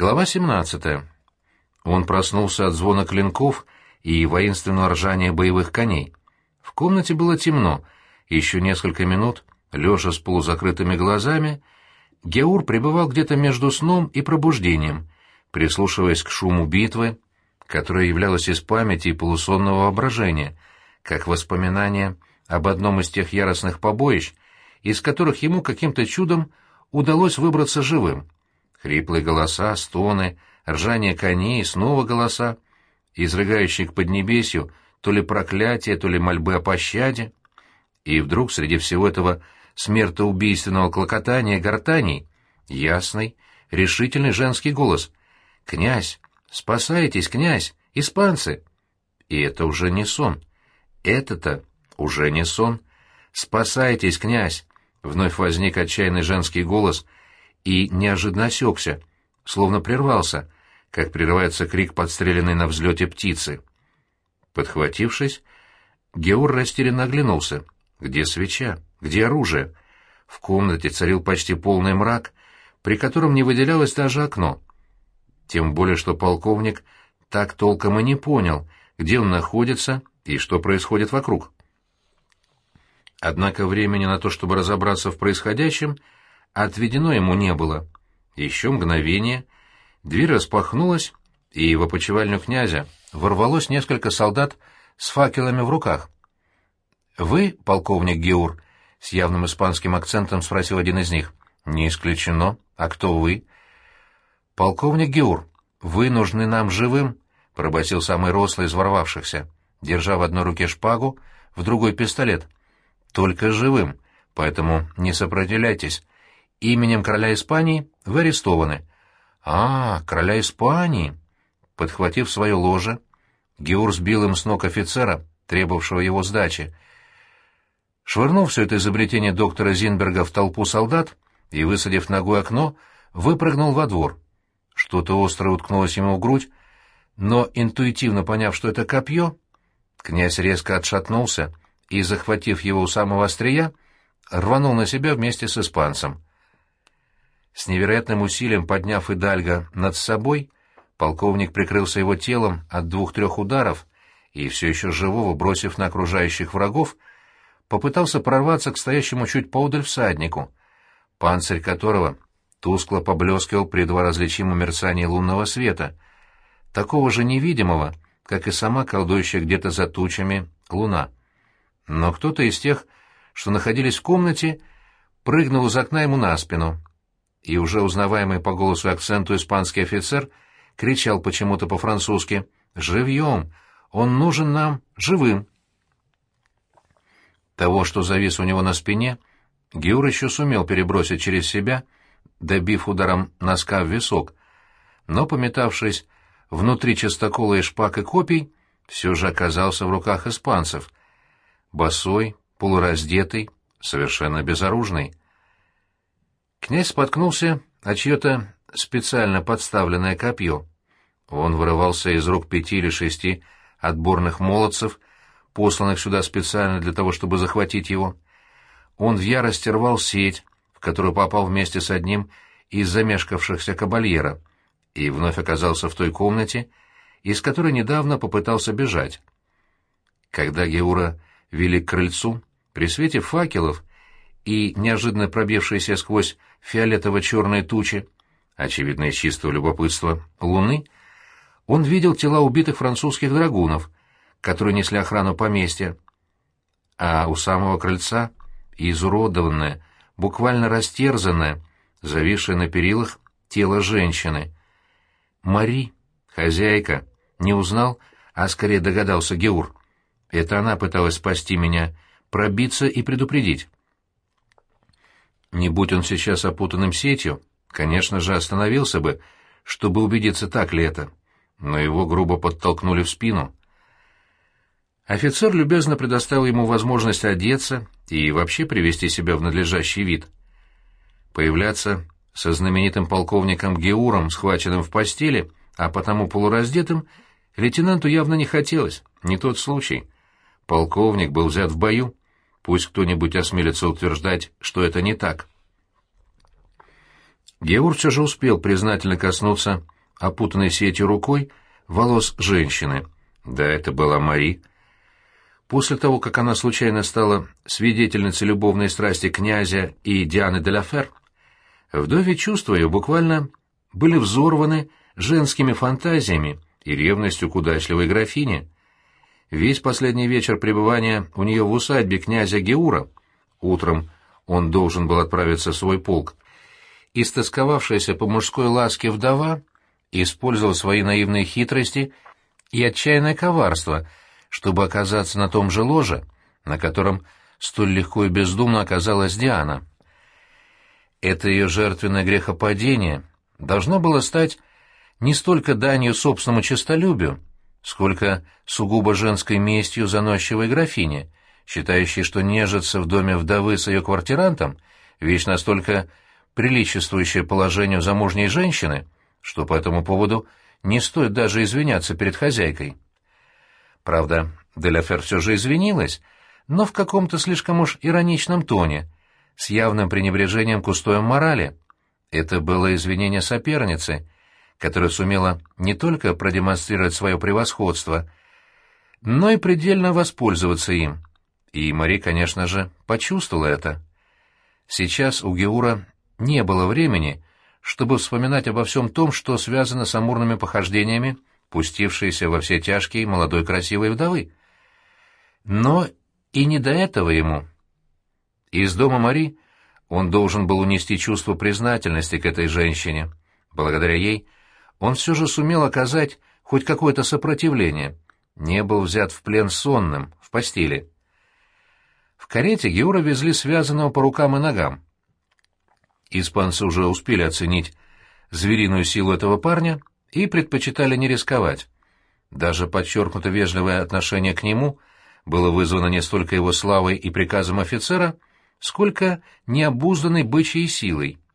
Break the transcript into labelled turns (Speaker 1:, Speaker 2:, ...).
Speaker 1: Глава 17. Он проснулся от звона клинков и воинственного ржания боевых коней. В комнате было темно, еще несколько минут, лежа с полузакрытыми глазами, Геур пребывал где-то между сном и пробуждением, прислушиваясь к шуму битвы, которая являлась из памяти и полусонного воображения, как воспоминание об одном из тех яростных побоищ, из которых ему каким-то чудом удалось выбраться живым. Хриплые голоса, стоны, ржание коней, снова голоса, изрыгающие к поднебесью то ли проклятие, то ли мольбы о пощаде. И вдруг среди всего этого смертоубийственного клокотания гортаний ясный, решительный женский голос. «Князь! Спасайтесь, князь! Испанцы!» И это уже не сон. Это-то уже не сон. «Спасайтесь, князь!» Вновь возник отчаянный женский голос — и неожиданно осекся, словно прервался, как прерывается крик подстреленной на взлете птицы. Подхватившись, Геор растерянно оглянулся. Где свеча? Где оружие? В комнате царил почти полный мрак, при котором не выделялось даже окно. Тем более, что полковник так толком и не понял, где он находится и что происходит вокруг. Однако времени на то, чтобы разобраться в происходящем, отведено ему не было. Еще мгновение, дверь распахнулась, и в опочивальню князя ворвалось несколько солдат с факелами в руках. «Вы, полковник Геур?» — с явным испанским акцентом спросил один из них. «Не исключено. А кто вы?» «Полковник Геур, вы нужны нам живым», — пробасил самый рослый из ворвавшихся, держа в одной руке шпагу, в другой пистолет. «Только живым, поэтому не сопротивляйтесь именем короля Испании вы арестованы». «А, короля Испании!» Подхватив свое ложе, Геур сбил им с ног офицера, требовавшего его сдачи. Швырнув все это изобретение доктора Зинберга в толпу солдат и, высадив ногой окно, выпрыгнул во двор. Что-то острое уткнулось ему в грудь, но, интуитивно поняв, что это копье, князь резко отшатнулся и, захватив его у самого острия, рванул на себя вместе с испанцем. С невероятным усилием подняв Идальга над собой, полковник прикрылся его телом от двух-трех ударов и, все еще живого бросив на окружающих врагов, попытался прорваться к стоящему чуть поодаль всаднику, панцирь которого тускло поблескивал при едва различимом мерцании лунного света, такого же невидимого, как и сама колдующая где-то за тучами луна. Но кто-то из тех, что находились в комнате, прыгнул из окна ему на спину, и уже узнаваемый по голосу и акценту испанский офицер кричал почему-то по-французски «Живьем! Он нужен нам живым!» Того, что завис у него на спине, Геур еще сумел перебросить через себя, добив ударом носка в висок, но, пометавшись внутри частокола и шпак и копий, все же оказался в руках испанцев. Босой, полураздетый, совершенно безоружный. Князь споткнулся о чье-то специально подставленное копье. Он вырывался из рук пяти или шести отборных молодцев, посланных сюда специально для того, чтобы захватить его. Он в ярости рвал сеть, в которую попал вместе с одним из замешкавшихся кабальера, и вновь оказался в той комнате, из которой недавно попытался бежать. Когда Геура вели к крыльцу, при свете факелов и неожиданно пробившиеся сквозь фиолетово-черные тучи, очевидно, из чистого любопытства, луны, он видел тела убитых французских драгунов, которые несли охрану поместья. А у самого крыльца изуродованное, буквально растерзанное, зависшее на перилах тело женщины. Мари, хозяйка, не узнал, а скорее догадался Геур. Это она пыталась спасти меня, пробиться и предупредить. Не будь он сейчас опутанным сетью, конечно же, остановился бы, чтобы убедиться, так ли это. Но его грубо подтолкнули в спину. Офицер любезно предоставил ему возможность одеться и вообще привести себя в надлежащий вид. Появляться со знаменитым полковником Геуром, схваченным в постели, а потому полураздетым, лейтенанту явно не хотелось, не тот случай. Полковник был взят в бою, Пусть кто-нибудь осмелится утверждать, что это не так. Геур все же успел признательно коснуться опутанной сетью рукой волос женщины. Да, это была Мари. После того, как она случайно стала свидетельницей любовной страсти князя и Дианы де ла вдове чувства ее буквально были взорваны женскими фантазиями и ревностью к удачливой графине. Весь последний вечер пребывания у нее в усадьбе князя Геура, утром он должен был отправиться в свой полк, истосковавшаяся по мужской ласке вдова использовала свои наивные хитрости и отчаянное коварство, чтобы оказаться на том же ложе, на котором столь легко и бездумно оказалась Диана. Это ее жертвенное грехопадение должно было стать не столько данью собственному честолюбию, сколько сугубо женской местью заносчивой графини, считающей, что нежиться в доме вдовы с ее квартирантом — вещь настолько приличествующая положению замужней женщины, что по этому поводу не стоит даже извиняться перед хозяйкой. Правда, Деляфер все же извинилась, но в каком-то слишком уж ироничном тоне, с явным пренебрежением к устоям морали. Это было извинение соперницы — которая сумела не только продемонстрировать свое превосходство, но и предельно воспользоваться им. И Мари, конечно же, почувствовала это. Сейчас у Геура не было времени, чтобы вспоминать обо всем том, что связано с амурными похождениями, пустившейся во все тяжкие молодой красивой вдовы. Но и не до этого ему. Из дома Мари он должен был унести чувство признательности к этой женщине. Благодаря ей он все же сумел оказать хоть какое-то сопротивление, не был взят в плен сонным, в постели. В карете Геура везли связанного по рукам и ногам. Испанцы уже успели оценить звериную силу этого парня и предпочитали не рисковать. Даже подчеркнуто вежливое отношение к нему было вызвано не столько его славой и приказом офицера, сколько необузданной бычьей силой —